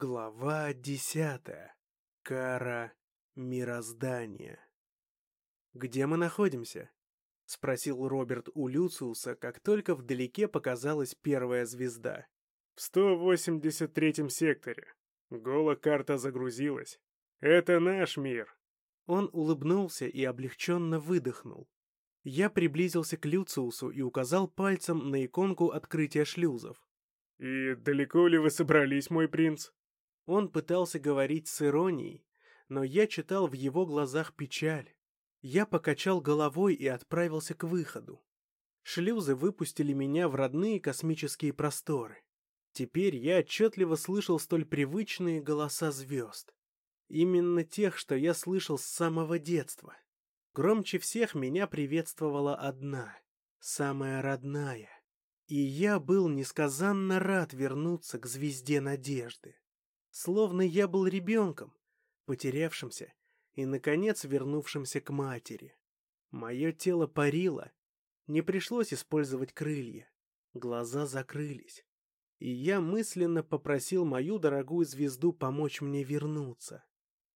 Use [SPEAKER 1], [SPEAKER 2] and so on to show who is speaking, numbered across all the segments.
[SPEAKER 1] Глава десятая. Кара мироздания. «Где мы находимся?» — спросил Роберт у Люциуса, как только вдалеке показалась первая звезда.
[SPEAKER 2] «В 183-м секторе. Голо-карта загрузилась. Это наш мир».
[SPEAKER 1] Он улыбнулся и облегченно выдохнул. Я приблизился к Люциусу и указал пальцем на иконку открытия шлюзов.
[SPEAKER 2] «И далеко ли вы собрались, мой принц?»
[SPEAKER 1] Он пытался говорить с иронией, но я читал в его глазах печаль. Я покачал головой и отправился к выходу. Шлюзы выпустили меня в родные космические просторы. Теперь я отчетливо слышал столь привычные голоса звезд. Именно тех, что я слышал с самого детства. Громче всех меня приветствовала одна, самая родная. И я был несказанно рад вернуться к звезде надежды. Словно я был ребенком, потерявшимся и, наконец, вернувшимся к матери. Мое тело парило, не пришлось использовать крылья. Глаза закрылись. И я мысленно попросил мою дорогую звезду помочь мне вернуться.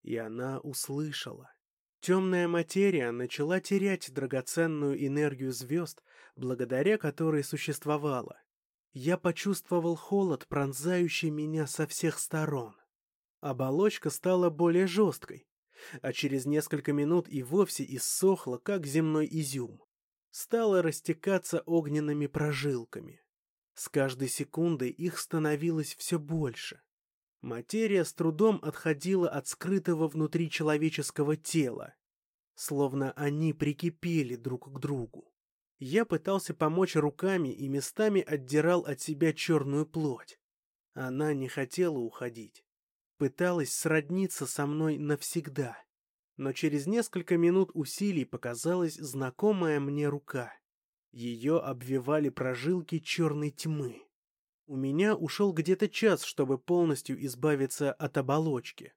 [SPEAKER 1] И она услышала. Темная материя начала терять драгоценную энергию звезд, благодаря которой существовала. Я почувствовал холод, пронзающий меня со всех сторон. Оболочка стала более жесткой, а через несколько минут и вовсе иссохла, как земной изюм. Стала растекаться огненными прожилками. С каждой секундой их становилось все больше. Материя с трудом отходила от скрытого внутри человеческого тела, словно они прикипели друг к другу. Я пытался помочь руками и местами отдирал от себя черную плоть. Она не хотела уходить. Пыталась сродниться со мной навсегда. Но через несколько минут усилий показалась знакомая мне рука. Ее обвивали прожилки черной тьмы. У меня ушел где-то час, чтобы полностью избавиться от оболочки.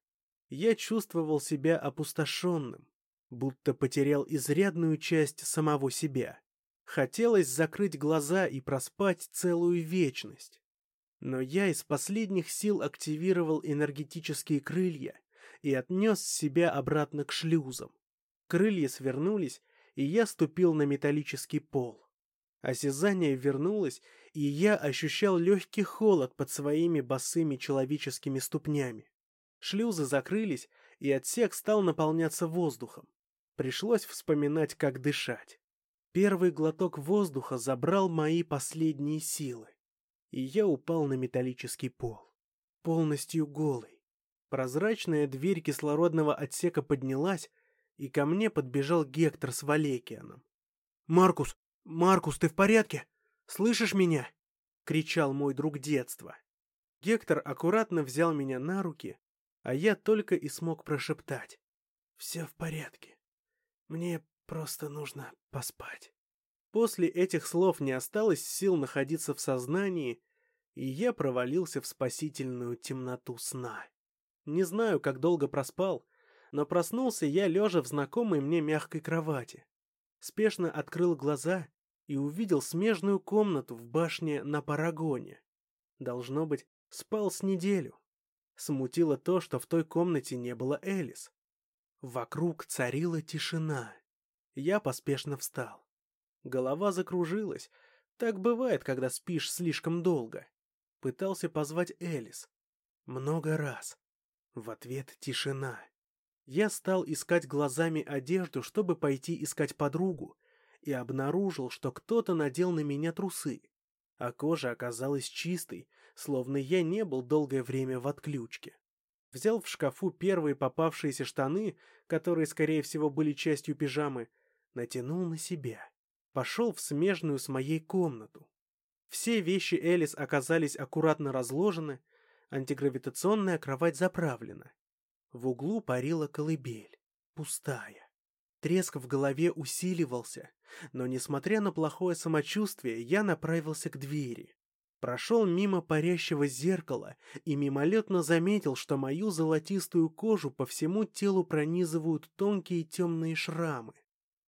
[SPEAKER 1] Я чувствовал себя опустошенным, будто потерял изрядную часть самого себя. Хотелось закрыть глаза и проспать целую вечность. Но я из последних сил активировал энергетические крылья и отнес себя обратно к шлюзам. Крылья свернулись, и я ступил на металлический пол. Осязание вернулось, и я ощущал легкий холод под своими босыми человеческими ступнями. Шлюзы закрылись, и отсек стал наполняться воздухом. Пришлось вспоминать, как дышать. Первый глоток воздуха забрал мои последние силы, и я упал на металлический пол, полностью голый. Прозрачная дверь кислородного отсека поднялась, и ко мне подбежал Гектор с Валекианом. «Маркус! Маркус, ты в порядке? Слышишь меня?» — кричал мой друг детства. Гектор аккуратно взял меня на руки, а я только и смог прошептать. «Все в порядке. Мне Просто нужно поспать. После этих слов не осталось сил находиться в сознании, и я провалился в спасительную темноту сна. Не знаю, как долго проспал, но проснулся я лежа в знакомой мне мягкой кровати. Спешно открыл глаза и увидел смежную комнату в башне на Парагоне. Должно быть, спал с неделю. Смутило то, что в той комнате не было Элис. Вокруг царила тишина. Я поспешно встал. Голова закружилась. Так бывает, когда спишь слишком долго. Пытался позвать Элис. Много раз. В ответ тишина. Я стал искать глазами одежду, чтобы пойти искать подругу, и обнаружил, что кто-то надел на меня трусы, а кожа оказалась чистой, словно я не был долгое время в отключке. Взял в шкафу первые попавшиеся штаны, которые, скорее всего, были частью пижамы, натянул на себя. Пошел в смежную с моей комнату. Все вещи Элис оказались аккуратно разложены, антигравитационная кровать заправлена. В углу парила колыбель, пустая. Треск в голове усиливался, но, несмотря на плохое самочувствие, я направился к двери. Прошел мимо парящего зеркала и мимолетно заметил, что мою золотистую кожу по всему телу пронизывают тонкие темные шрамы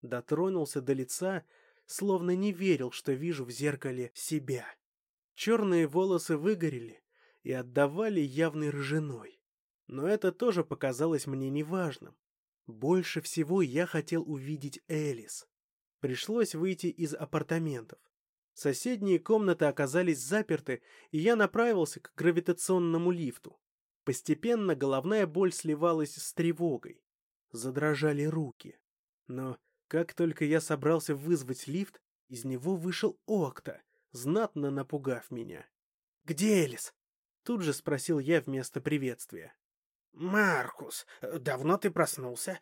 [SPEAKER 1] дотронулся до лица, словно не верил, что вижу в зеркале себя. Черные волосы выгорели, и отдавали явной ржаной. Но это тоже показалось мне неважным. Больше всего я хотел увидеть Элис. Пришлось выйти из апартаментов. Соседние комнаты оказались заперты, и я направился к гравитационному лифту. Постепенно головная боль сливалась с тревогой. Задрожали руки. Но как только я собрался вызвать лифт, из него вышел Окта, знатно напугав меня. «Где Элис?» Тут же спросил я вместо приветствия.
[SPEAKER 3] «Маркус, давно ты проснулся?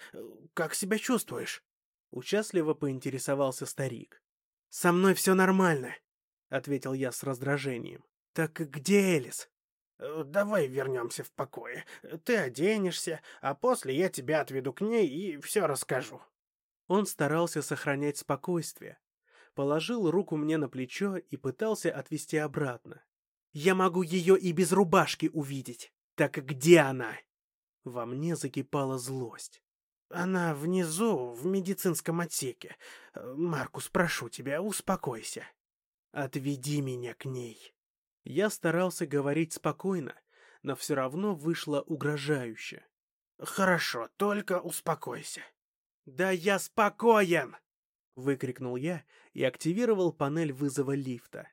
[SPEAKER 3] Как себя чувствуешь?»
[SPEAKER 1] Участливо поинтересовался старик. «Со мной все нормально», — ответил я с раздражением. «Так где Элис?»
[SPEAKER 3] «Давай вернемся в покое. Ты оденешься, а после я тебя отведу к ней и все расскажу».
[SPEAKER 1] Он старался сохранять спокойствие. Положил руку мне на плечо и пытался отвести обратно. «Я могу ее и без рубашки увидеть. Так где она?» Во мне закипала злость.
[SPEAKER 3] «Она внизу, в медицинском отсеке. Маркус, прошу тебя, успокойся.
[SPEAKER 1] Отведи меня к ней». Я старался говорить спокойно, но все равно вышло угрожающе.
[SPEAKER 3] «Хорошо, только успокойся».
[SPEAKER 1] «Да я спокоен!» — выкрикнул я и активировал панель вызова лифта.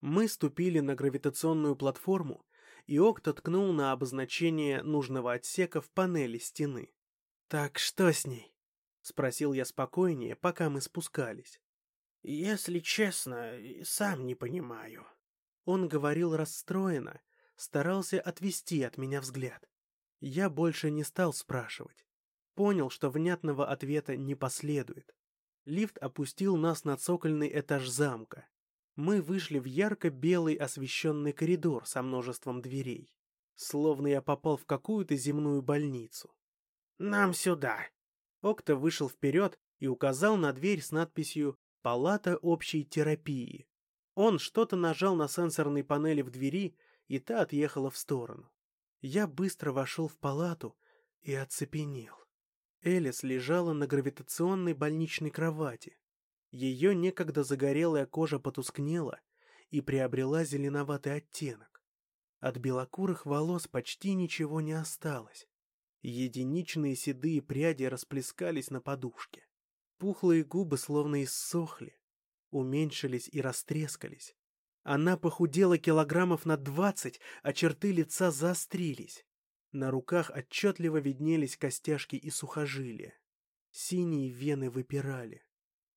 [SPEAKER 1] Мы ступили на гравитационную платформу, и Окта ткнул на обозначение нужного отсека в панели стены. «Так что с ней?» — спросил я спокойнее, пока мы спускались.
[SPEAKER 3] «Если честно, сам не понимаю».
[SPEAKER 1] Он говорил расстроенно, старался отвести от меня взгляд. Я больше не стал спрашивать. Понял, что внятного ответа не последует. Лифт опустил нас на цокольный этаж замка. Мы вышли в ярко-белый освещенный коридор со множеством дверей. Словно я попал в какую-то земную больницу.
[SPEAKER 3] «Нам сюда!»
[SPEAKER 1] Окта вышел вперед и указал на дверь с надписью «Палата общей терапии». Он что-то нажал на сенсорной панели в двери, и та отъехала в сторону. Я быстро вошел в палату и оцепенел. Элис лежала на гравитационной больничной кровати. Ее некогда загорелая кожа потускнела и приобрела зеленоватый оттенок. От белокурых волос почти ничего не осталось. Единичные седые пряди расплескались на подушке. Пухлые губы словно иссохли, уменьшились и растрескались. Она похудела килограммов на двадцать, а черты лица заострились. На руках отчетливо виднелись костяшки и сухожилия. Синие вены выпирали.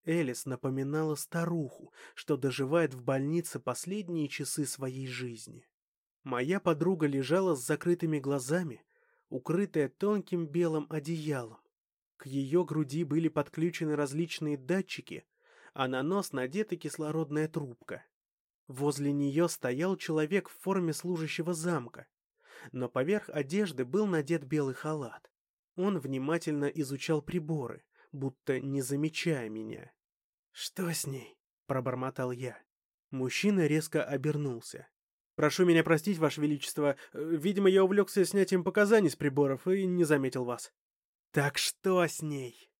[SPEAKER 1] Элис напоминала старуху, что доживает в больнице последние часы своей жизни. Моя подруга лежала с закрытыми глазами, укрытая тонким белым одеялом. К ее груди были подключены различные датчики, а на нос надета кислородная трубка. Возле нее стоял человек в форме служащего замка но поверх одежды был надет белый халат. Он внимательно изучал приборы, будто не замечая меня. «Что с ней?» — пробормотал я. Мужчина резко обернулся. «Прошу меня простить, Ваше Величество. Видимо, я увлекся снятием показаний с приборов и не заметил вас». «Так что с ней?»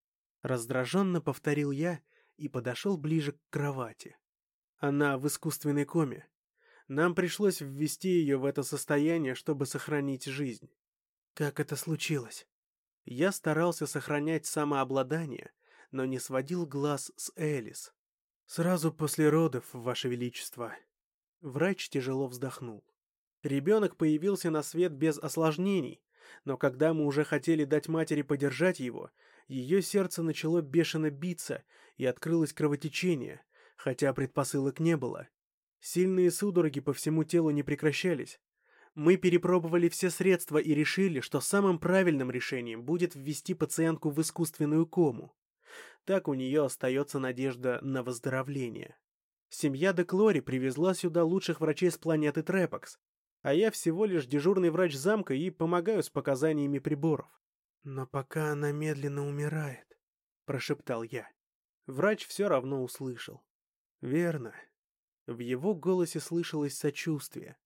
[SPEAKER 1] Раздраженно повторил я и подошел ближе к кровати. Она в искусственной коме. Нам пришлось ввести ее в это состояние, чтобы сохранить жизнь. Как это случилось? Я старался сохранять самообладание, но не сводил глаз с Элис. Сразу после родов, Ваше Величество. Врач тяжело вздохнул. Ребенок появился на свет без осложнений, но когда мы уже хотели дать матери подержать его, ее сердце начало бешено биться и открылось кровотечение, хотя предпосылок не было. Сильные судороги по всему телу не прекращались. Мы перепробовали все средства и решили, что самым правильным решением будет ввести пациентку в искусственную кому. Так у нее остается надежда на выздоровление. Семья Деклори привезла сюда лучших врачей с планеты Трепакс, а я всего лишь дежурный врач замка и помогаю с показаниями приборов. «Но пока она медленно умирает», — прошептал я. Врач все равно услышал. «Верно. В его голосе слышалось сочувствие.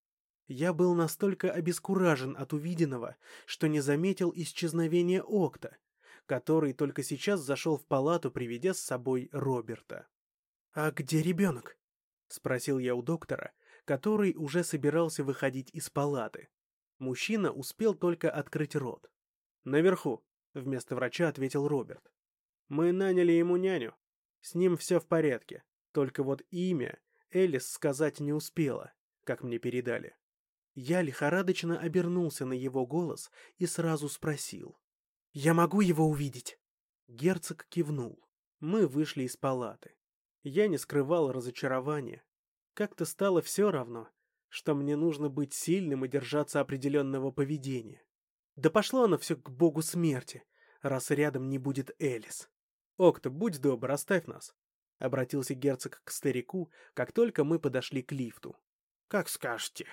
[SPEAKER 1] Я был настолько обескуражен от увиденного, что не заметил исчезновения Окта, который только сейчас зашел в палату, приведя с собой Роберта. «А где ребенок?» — спросил я у доктора, который уже собирался выходить из палаты. Мужчина успел только открыть рот. «Наверху», — вместо врача ответил Роберт. «Мы наняли ему няню. С ним все в порядке. Только вот имя Элис сказать не успела, как мне передали». Я лихорадочно обернулся на его голос и сразу спросил. «Я могу его увидеть?» Герцог кивнул. Мы вышли из палаты. Я не скрывал разочарования. Как-то стало все равно, что мне нужно быть сильным и держаться определенного поведения. Да пошло оно все к богу смерти, раз рядом не будет Элис. «Окта, будь добр, оставь нас», — обратился герцог к старику, как только мы подошли к лифту.
[SPEAKER 3] «Как скажете».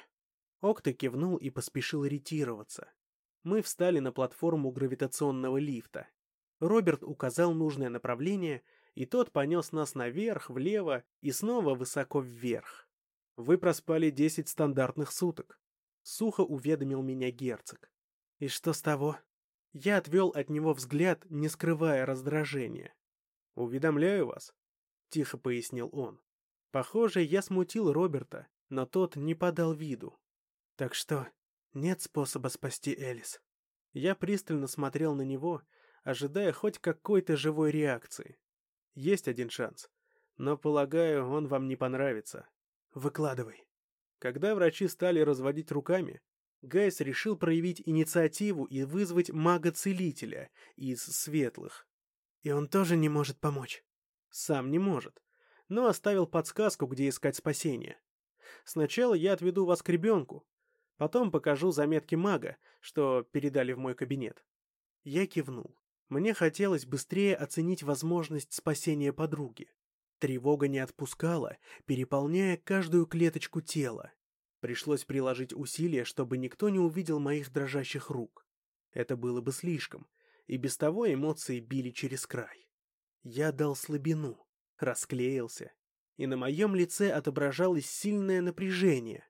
[SPEAKER 1] Окта кивнул и поспешил ретироваться. Мы встали на платформу гравитационного лифта. Роберт указал нужное направление, и тот понес нас наверх, влево и снова высоко вверх. Вы проспали десять стандартных суток. Сухо уведомил меня герцог. И что с того? Я отвел от него взгляд, не скрывая раздражения. «Уведомляю вас», — тихо пояснил он. Похоже, я смутил Роберта, но тот не подал виду. «Так что, нет способа спасти Элис?» Я пристально смотрел на него, ожидая хоть какой-то живой реакции. Есть один шанс, но, полагаю, он вам не понравится. Выкладывай. Когда врачи стали разводить руками, Гайс решил проявить инициативу и вызвать мага-целителя из светлых. И он тоже не может помочь. Сам не может, но оставил подсказку, где искать спасение. Сначала я отведу вас к ребенку, потом покажу заметки мага, что передали в мой кабинет. Я кивнул. Мне хотелось быстрее оценить возможность спасения подруги. Тревога не отпускала, переполняя каждую клеточку тела. Пришлось приложить усилия, чтобы никто не увидел моих дрожащих рук. Это было бы слишком, и без того эмоции били через край. Я дал слабину, расклеился, и на моем лице отображалось сильное напряжение.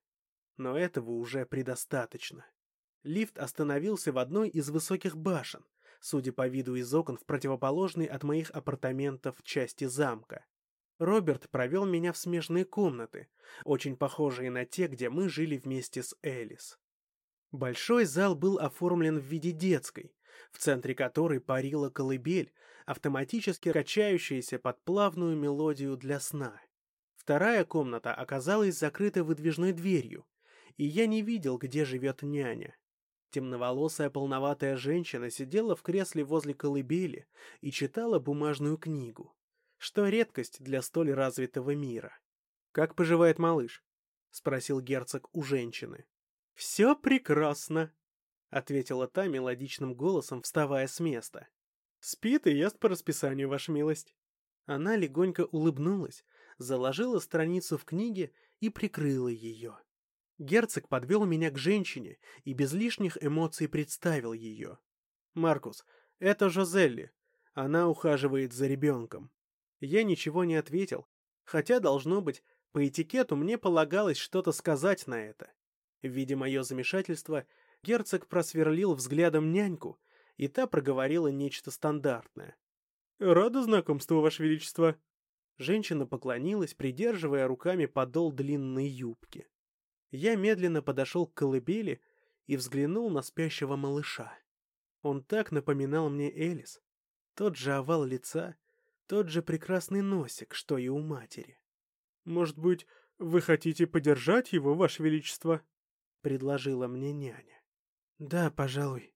[SPEAKER 1] Но этого уже предостаточно. Лифт остановился в одной из высоких башен, судя по виду из окон в противоположной от моих апартаментов части замка. Роберт провел меня в смежные комнаты, очень похожие на те, где мы жили вместе с Элис. Большой зал был оформлен в виде детской, в центре которой парила колыбель, автоматически качающаяся под плавную мелодию для сна. Вторая комната оказалась закрыта выдвижной дверью, и я не видел, где живет няня. Темноволосая полноватая женщина сидела в кресле возле колыбели и читала бумажную книгу, что редкость для столь развитого мира. «Как поживает малыш?» — спросил герцог у женщины. «Все прекрасно», — ответила та мелодичным голосом, вставая с места. «Спит и ест по расписанию, ваша милость». Она легонько улыбнулась, заложила страницу в книге и прикрыла ее. Герцог подвел меня к женщине и без лишних эмоций представил ее. «Маркус, это Жозелли. Она ухаживает за ребенком». Я ничего не ответил, хотя, должно быть, по этикету мне полагалось что-то сказать на это. Видя мое замешательство, герцог просверлил взглядом няньку, и та проговорила нечто стандартное. «Рада знакомству, Ваше Величество!» Женщина поклонилась, придерживая руками подол длинной юбки. Я медленно подошел к колыбели и взглянул на спящего малыша. Он так напоминал мне Элис. Тот же овал лица, тот же прекрасный носик, что и у матери. «Может быть, вы хотите подержать его, Ваше Величество?» — предложила мне няня. «Да, пожалуй», —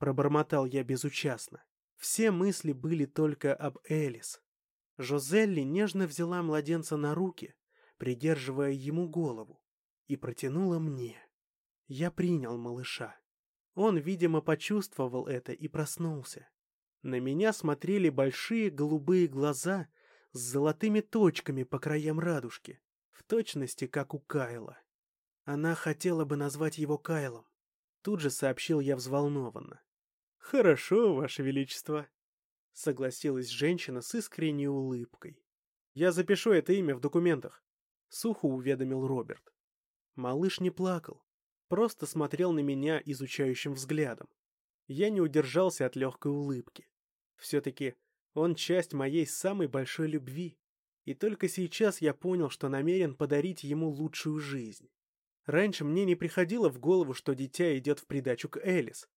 [SPEAKER 1] пробормотал я безучастно. Все мысли были только об Элис. Жозелли нежно взяла младенца на руки, придерживая ему голову и протянула мне. Я принял малыша. Он, видимо, почувствовал это и проснулся. На меня смотрели большие голубые глаза с золотыми точками по краям радужки, в точности, как у Кайла. Она хотела бы назвать его Кайлом. Тут же сообщил я взволнованно. «Хорошо, Ваше Величество», — согласилась женщина с искренней улыбкой. «Я запишу это имя в документах», — сухо уведомил Роберт. Малыш не плакал, просто смотрел на меня изучающим взглядом. Я не удержался от легкой улыбки. Все-таки он часть моей самой большой любви. И только сейчас я понял, что намерен подарить ему лучшую жизнь. Раньше мне не приходило в голову, что дитя идет в придачу к Элис,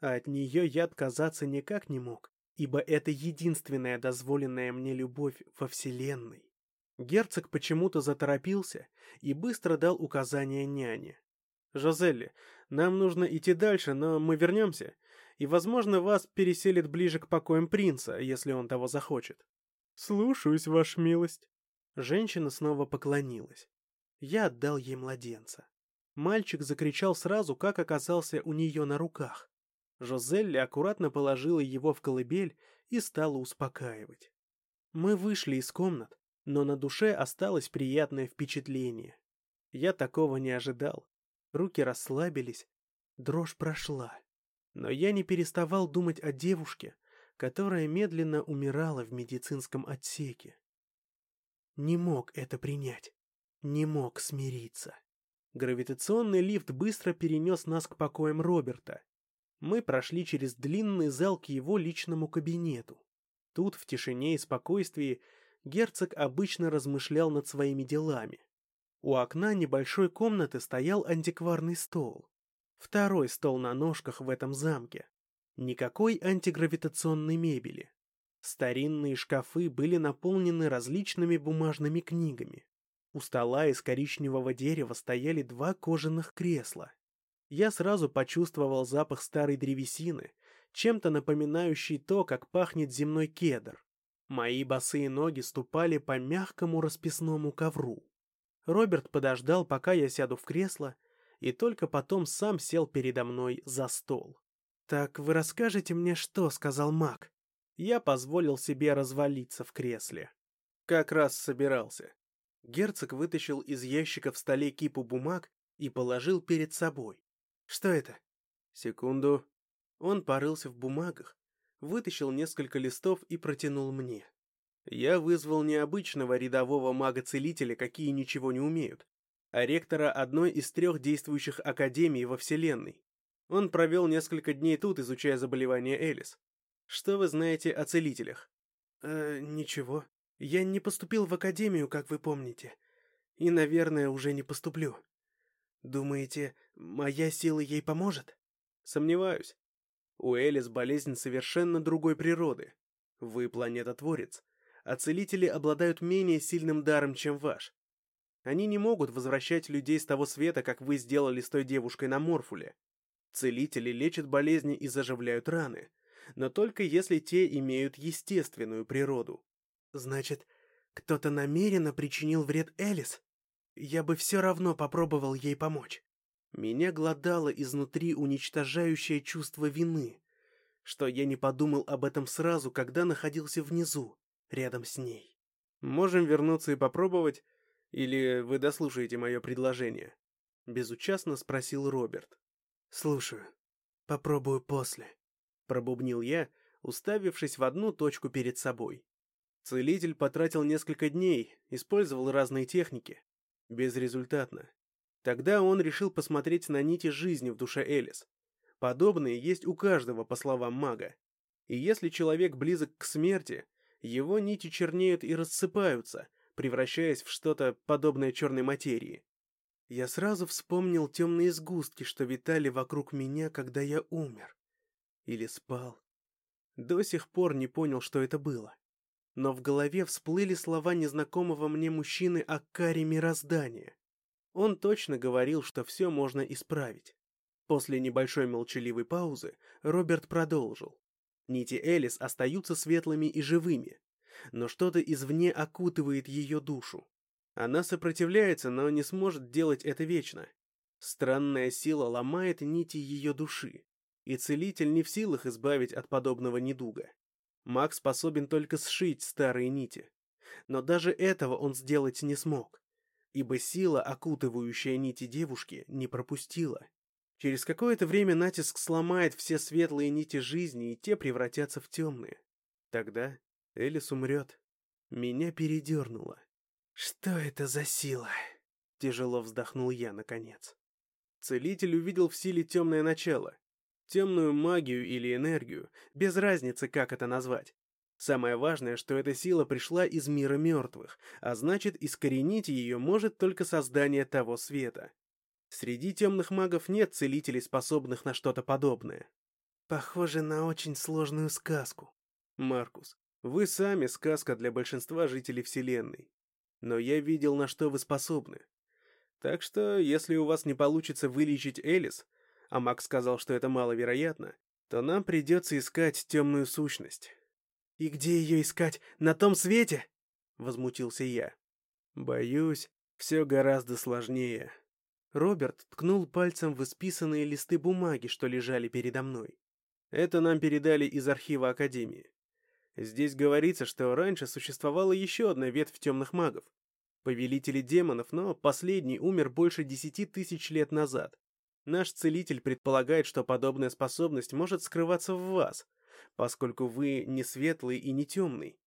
[SPEAKER 1] а от нее я отказаться никак не мог, ибо это единственная дозволенная мне любовь во Вселенной. Герцог почему-то заторопился и быстро дал указание няне. «Жозелли, нам нужно идти дальше, но мы вернемся, и, возможно, вас переселит ближе к покоям принца, если он того захочет».
[SPEAKER 2] «Слушаюсь, ваша милость».
[SPEAKER 1] Женщина снова поклонилась. Я отдал ей младенца. Мальчик закричал сразу, как оказался у нее на руках. Жозелли аккуратно положила его в колыбель и стала успокаивать. Мы вышли из комнат, но на душе осталось приятное впечатление. Я такого не ожидал. Руки расслабились, дрожь прошла. Но я не переставал думать о девушке, которая медленно умирала в медицинском отсеке. Не мог это принять, не мог смириться. Гравитационный лифт быстро перенес нас к покоям Роберта. Мы прошли через длинный зал к его личному кабинету. Тут, в тишине и спокойствии, герцог обычно размышлял над своими делами. У окна небольшой комнаты стоял антикварный стол. Второй стол на ножках в этом замке. Никакой антигравитационной мебели. Старинные шкафы были наполнены различными бумажными книгами. У стола из коричневого дерева стояли два кожаных кресла. Я сразу почувствовал запах старой древесины, чем-то напоминающий то, как пахнет земной кедр. Мои босые ноги ступали по мягкому расписному ковру. Роберт подождал, пока я сяду в кресло, и только потом сам сел передо мной за стол. «Так вы расскажете мне, что?» — сказал маг. Я позволил себе развалиться в кресле. Как раз собирался. Герцог вытащил из ящика в столе кипу бумаг и положил перед собой. «Что это?» «Секунду». Он порылся в бумагах, вытащил несколько листов и протянул мне. Я вызвал необычного рядового мага-целителя, какие ничего не умеют, а ректора одной из трех действующих академий во Вселенной. Он провел несколько дней тут, изучая заболевания Элис. Что вы знаете о целителях? Э, ничего. Я не поступил в академию, как вы помните. И, наверное, уже не поступлю. Думаете, моя сила ей поможет? Сомневаюсь. У Элис болезнь совершенно другой природы. Вы планета-творец, а целители обладают менее сильным даром, чем ваш. Они не могут возвращать людей с того света, как вы сделали с той девушкой на Морфуле. Целители лечат болезни и заживляют раны, но только если те имеют естественную природу. Значит, кто-то намеренно причинил вред Элис? Я бы все равно попробовал ей помочь. Меня глодало изнутри уничтожающее чувство вины, что я не подумал об этом сразу, когда находился внизу, рядом с ней. Можем вернуться и попробовать, или вы дослушаете мое предложение? Безучастно спросил Роберт. Слушаю. Попробую после. Пробубнил я, уставившись в одну точку перед собой. Целитель потратил несколько дней, использовал разные техники. Безрезультатно. Тогда он решил посмотреть на нити жизни в душе Элис. Подобные есть у каждого, по словам мага. И если человек близок к смерти, его нити чернеют и рассыпаются, превращаясь в что-то подобное черной материи. Я сразу вспомнил темные сгустки, что витали вокруг меня, когда я умер. Или спал. До сих пор не понял, что это было. Но в голове всплыли слова незнакомого мне мужчины о каре мироздания. Он точно говорил, что все можно исправить. После небольшой молчаливой паузы Роберт продолжил. Нити Элис остаются светлыми и живыми, но что-то извне окутывает ее душу. Она сопротивляется, но не сможет делать это вечно. Странная сила ломает нити ее души, и целитель не в силах избавить от подобного недуга. Маг способен только сшить старые нити, но даже этого он сделать не смог ибо сила, окутывающая нити девушки, не пропустила. Через какое-то время натиск сломает все светлые нити жизни, и те превратятся в темные. Тогда Элис умрет. Меня передернуло. «Что это за сила?» Тяжело вздохнул я, наконец. Целитель увидел в силе темное начало. Темную магию или энергию, без разницы, как это назвать. Самое важное, что эта сила пришла из мира мертвых, а значит, искоренить ее может только создание того света. Среди темных магов нет целителей, способных на что-то подобное. Похоже на очень сложную сказку. Маркус, вы сами сказка для большинства жителей Вселенной. Но я видел, на что вы способны. Так что, если у вас не получится вылечить Элис, а Макс сказал, что это маловероятно, то нам придется искать темную сущность. «И где ее искать? На том свете?» — возмутился я. «Боюсь, все гораздо сложнее». Роберт ткнул пальцем в исписанные листы бумаги, что лежали передо мной. Это нам передали из архива Академии. Здесь говорится, что раньше существовала еще одна ветвь темных магов. Повелители демонов, но последний умер больше десяти тысяч лет назад. Наш целитель предполагает, что подобная способность может скрываться в вас, поскольку вы не светлый и не темный,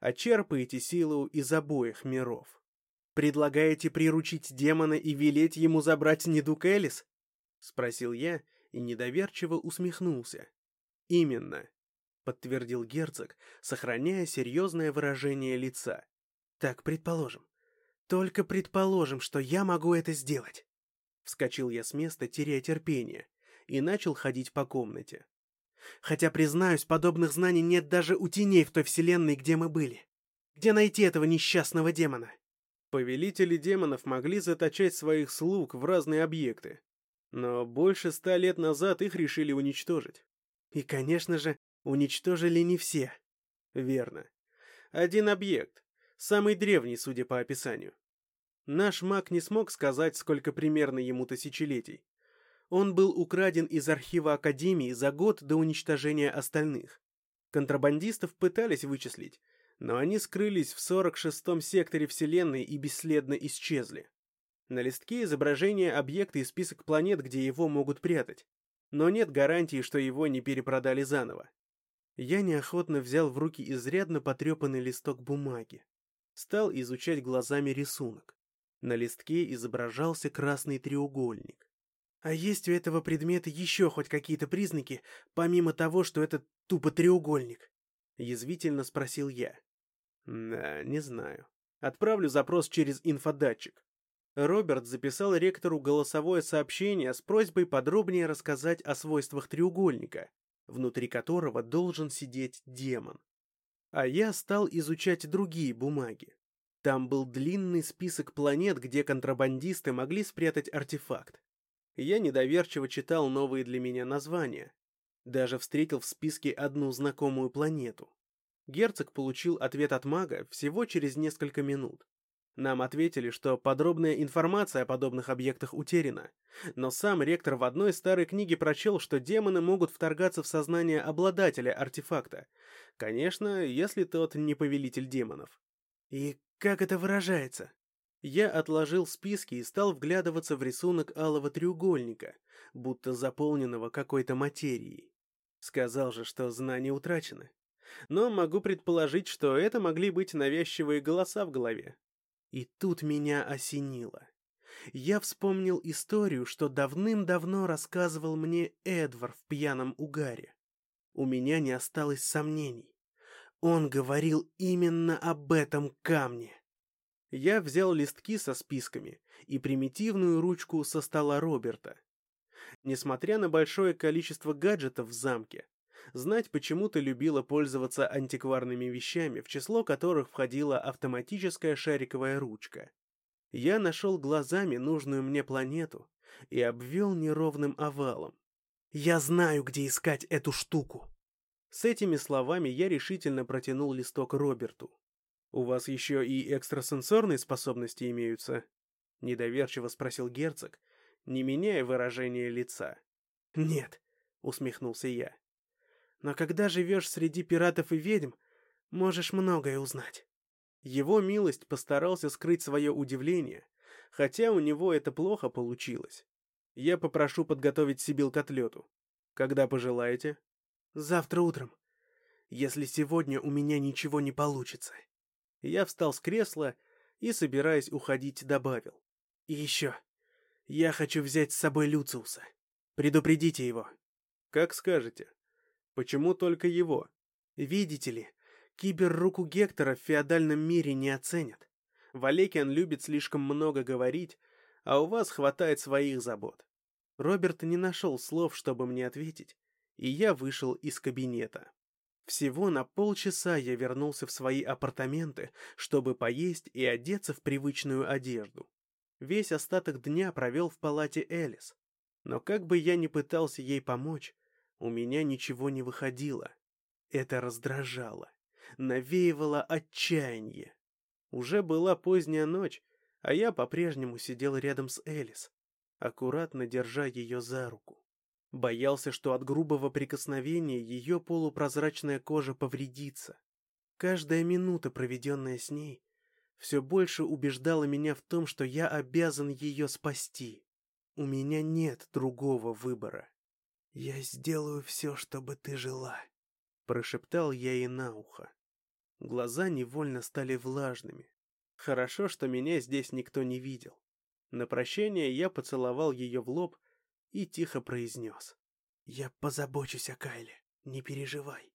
[SPEAKER 1] а черпаете силу из обоих миров. «Предлагаете приручить демона и велеть ему забрать недуг Элис?» — спросил я и недоверчиво усмехнулся. «Именно», — подтвердил герцог, сохраняя серьезное выражение лица. «Так, предположим. Только предположим, что я могу это сделать». Вскочил я с места, теряя терпение, и начал ходить по комнате. Хотя, признаюсь, подобных знаний нет даже у теней в той вселенной, где мы были. Где найти этого несчастного демона? Повелители демонов могли заточать своих слуг в разные объекты. Но больше ста лет назад их решили уничтожить. И, конечно же, уничтожили не все. Верно. Один объект. Самый древний, судя по описанию. Наш маг не смог сказать, сколько примерно ему тысячелетий. Он был украден из архива Академии за год до уничтожения остальных. Контрабандистов пытались вычислить, но они скрылись в 46-м секторе Вселенной и бесследно исчезли. На листке изображение объекта и список планет, где его могут прятать. Но нет гарантии, что его не перепродали заново. Я неохотно взял в руки изрядно потрепанный листок бумаги. Стал изучать глазами рисунок. На листке изображался красный треугольник. А есть у этого предмета еще хоть какие-то признаки, помимо того, что это тупо треугольник? Язвительно спросил я. Да, не знаю. Отправлю запрос через инфодатчик. Роберт записал ректору голосовое сообщение с просьбой подробнее рассказать о свойствах треугольника, внутри которого должен сидеть демон. А я стал изучать другие бумаги. Там был длинный список планет, где контрабандисты могли спрятать артефакт. Я недоверчиво читал новые для меня названия. Даже встретил в списке одну знакомую планету. Герцог получил ответ от мага всего через несколько минут. Нам ответили, что подробная информация о подобных объектах утеряна, но сам ректор в одной старой книге прочел, что демоны могут вторгаться в сознание обладателя артефакта. Конечно, если тот не повелитель демонов. И как это выражается? Я отложил списки и стал вглядываться в рисунок алого треугольника, будто заполненного какой-то материей. Сказал же, что знания утрачены. Но могу предположить, что это могли быть навязчивые голоса в голове. И тут меня осенило. Я вспомнил историю, что давным-давно рассказывал мне Эдвар в пьяном угаре. У меня не осталось сомнений. Он говорил именно об этом камне. Я взял листки со списками и примитивную ручку со стола Роберта. Несмотря на большое количество гаджетов в замке, знать почему-то любила пользоваться антикварными вещами, в число которых входила автоматическая шариковая ручка. Я нашел глазами нужную мне планету и обвел неровным овалом. «Я знаю, где искать эту штуку!» С этими словами я решительно протянул листок Роберту. «У вас еще и экстрасенсорные способности имеются?» — недоверчиво спросил герцог, не меняя выражения лица. «Нет», — усмехнулся я. «Но когда живешь среди пиратов и ведьм, можешь многое узнать». Его милость постарался скрыть свое удивление, хотя у него это плохо получилось. Я попрошу подготовить Сибил к отлету. Когда пожелаете? Завтра утром. Если сегодня у меня ничего не получится. Я встал с кресла и, собираясь уходить, добавил. И еще. Я хочу взять с собой Люциуса. Предупредите его. Как скажете. Почему только его? Видите ли, Киберруку Гектора в феодальном мире не оценят. Валекиан любит слишком много говорить, а у вас хватает своих забот. Роберт не нашел слов, чтобы мне ответить, и я вышел из кабинета. Всего на полчаса я вернулся в свои апартаменты, чтобы поесть и одеться в привычную одежду. Весь остаток дня провел в палате Элис. Но как бы я ни пытался ей помочь, у меня ничего не выходило. Это раздражало, навеивало отчаяние. Уже была поздняя ночь, а я по-прежнему сидел рядом с Элис, аккуратно держа ее за руку. Боялся, что от грубого прикосновения ее полупрозрачная кожа повредится. Каждая минута, проведенная с ней, все больше убеждала меня в том, что я обязан ее спасти. У меня нет другого выбора. «Я сделаю все, чтобы ты жила», — прошептал я ей на ухо. Глаза невольно стали влажными. Хорошо, что меня здесь никто не видел. На прощение я поцеловал ее в лоб и тихо произнес. «Я позабочусь о Кайле, не переживай.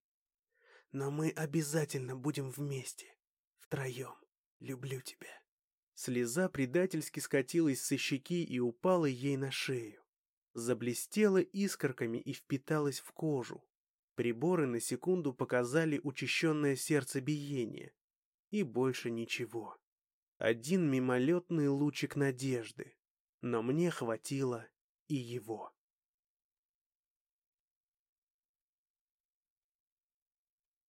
[SPEAKER 1] Но мы обязательно будем вместе, втроем. Люблю тебя». Слеза предательски скатилась со щеки и упала ей на шею. Заблестела искорками и впиталась в кожу. Приборы на секунду показали учащенное сердцебиение. И больше ничего. Один мимолетный лучик надежды. Но мне хватило и его.